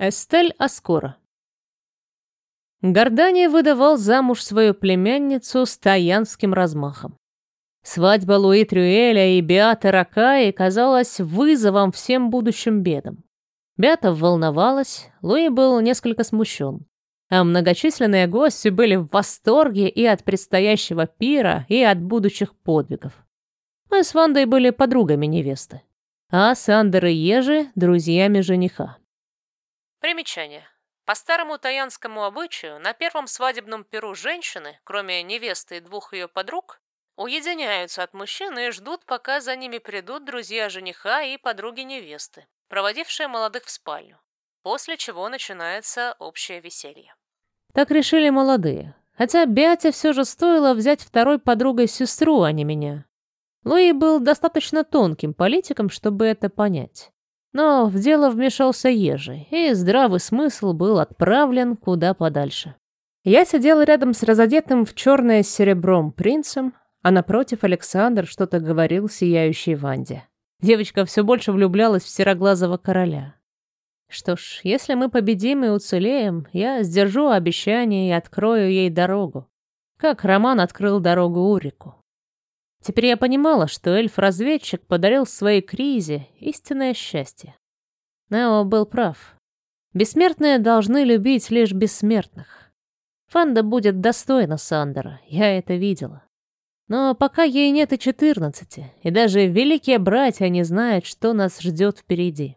Эстель Аскора. Гордания выдавал замуж свою племянницу с таянским размахом. Свадьба Луи Трюэля и Беаты Ракаи казалась вызовом всем будущим бедам. Беата волновалась, Луи был несколько смущен. А многочисленные гости были в восторге и от предстоящего пира, и от будущих подвигов. Мы с Вандой были подругами невесты, а Сандер и Ежи – друзьями жениха. Примечание. По старому таянскому обычаю, на первом свадебном перу женщины, кроме невесты и двух ее подруг, уединяются от мужчин и ждут, пока за ними придут друзья жениха и подруги невесты, проводившие молодых в спальню, после чего начинается общее веселье. Так решили молодые, хотя Бяте все же стоило взять второй подругой сестру, а не меня. Луи был достаточно тонким политиком, чтобы это понять. Но в дело вмешался Ежи, и здравый смысл был отправлен куда подальше. Я сидел рядом с разодетым в черное с серебром принцем, а напротив Александр что-то говорил сияющей Ванде. Девочка все больше влюблялась в сероглазого короля. Что ж, если мы победим и уцелеем, я сдержу обещание и открою ей дорогу. Как Роман открыл дорогу Урику. Теперь я понимала, что эльф-разведчик подарил своей Кризе истинное счастье. Нео был прав. Бессмертные должны любить лишь бессмертных. Фанда будет достойна Сандера, я это видела. Но пока ей нет и четырнадцати, и даже великие братья не знают, что нас ждет впереди.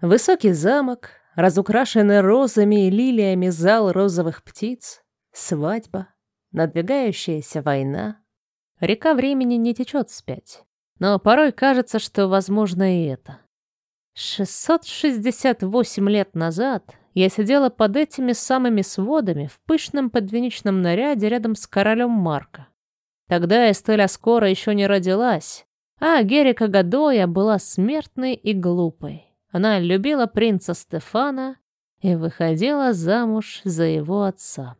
Высокий замок, разукрашенный розами и лилиями зал розовых птиц, свадьба, надвигающаяся война, Река времени не течет вспять. Но порой кажется, что возможно и это. 668 лет назад я сидела под этими самыми сводами в пышном подвенечном наряде рядом с королем Марка. Тогда Эстеля скоро еще не родилась, а Герика Гадоя была смертной и глупой. Она любила принца Стефана и выходила замуж за его отца.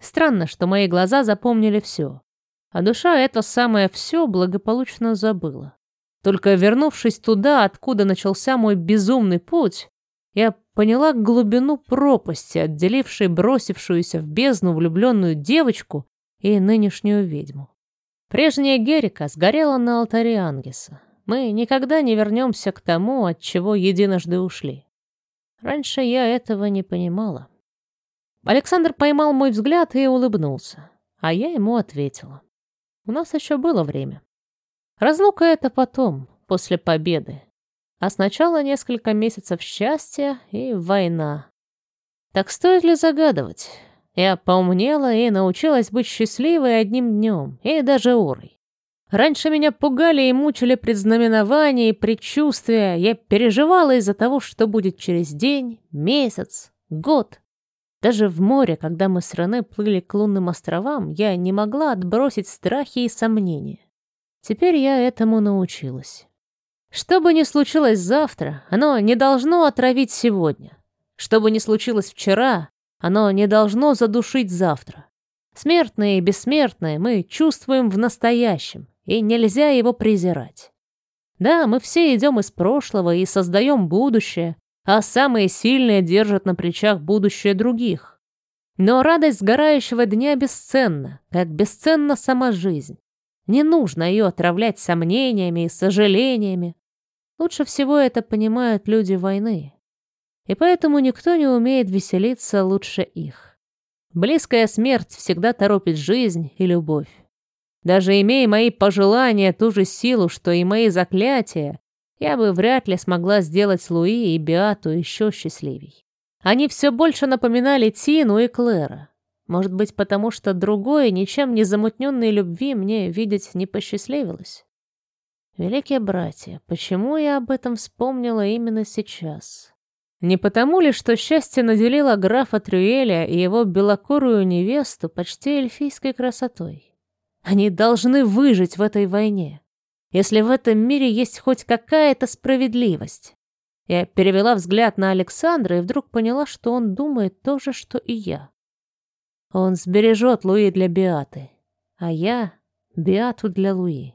Странно, что мои глаза запомнили все а душа это самое все благополучно забыла. Только вернувшись туда, откуда начался мой безумный путь, я поняла глубину пропасти, отделившей бросившуюся в бездну влюбленную девочку и нынешнюю ведьму. Прежняя Герика сгорела на алтаре Ангеса. Мы никогда не вернемся к тому, от чего единожды ушли. Раньше я этого не понимала. Александр поймал мой взгляд и улыбнулся, а я ему ответила. У нас еще было время. Разлука это потом, после победы. А сначала несколько месяцев счастья и война. Так стоит ли загадывать? Я поумнела и научилась быть счастливой одним днем, и даже урой. Раньше меня пугали и мучили предзнаменования и предчувствия. Я переживала из-за того, что будет через день, месяц, год. Даже в море, когда мы с Рене плыли к лунным островам, я не могла отбросить страхи и сомнения. Теперь я этому научилась. Что бы ни случилось завтра, оно не должно отравить сегодня. Что бы ни случилось вчера, оно не должно задушить завтра. Смертные и бессмертные мы чувствуем в настоящем, и нельзя его презирать. Да, мы все идем из прошлого и создаем будущее, а самые сильные держат на плечах будущее других. Но радость сгорающего дня бесценна, как бесценна сама жизнь. Не нужно ее отравлять сомнениями и сожалениями. Лучше всего это понимают люди войны. И поэтому никто не умеет веселиться лучше их. Близкая смерть всегда торопит жизнь и любовь. Даже имея мои пожелания ту же силу, что и мои заклятия, я бы вряд ли смогла сделать Луи и Биату еще счастливей. Они все больше напоминали Тину и Клэра. Может быть, потому что другой, ничем не замутненной любви мне видеть не посчастливилось? Великие братья, почему я об этом вспомнила именно сейчас? Не потому ли, что счастье наделило графа Трюэля и его белокурую невесту почти эльфийской красотой? Они должны выжить в этой войне если в этом мире есть хоть какая-то справедливость. Я перевела взгляд на Александра и вдруг поняла, что он думает то же, что и я. Он сбережет Луи для Биаты, а я — Биату для Луи.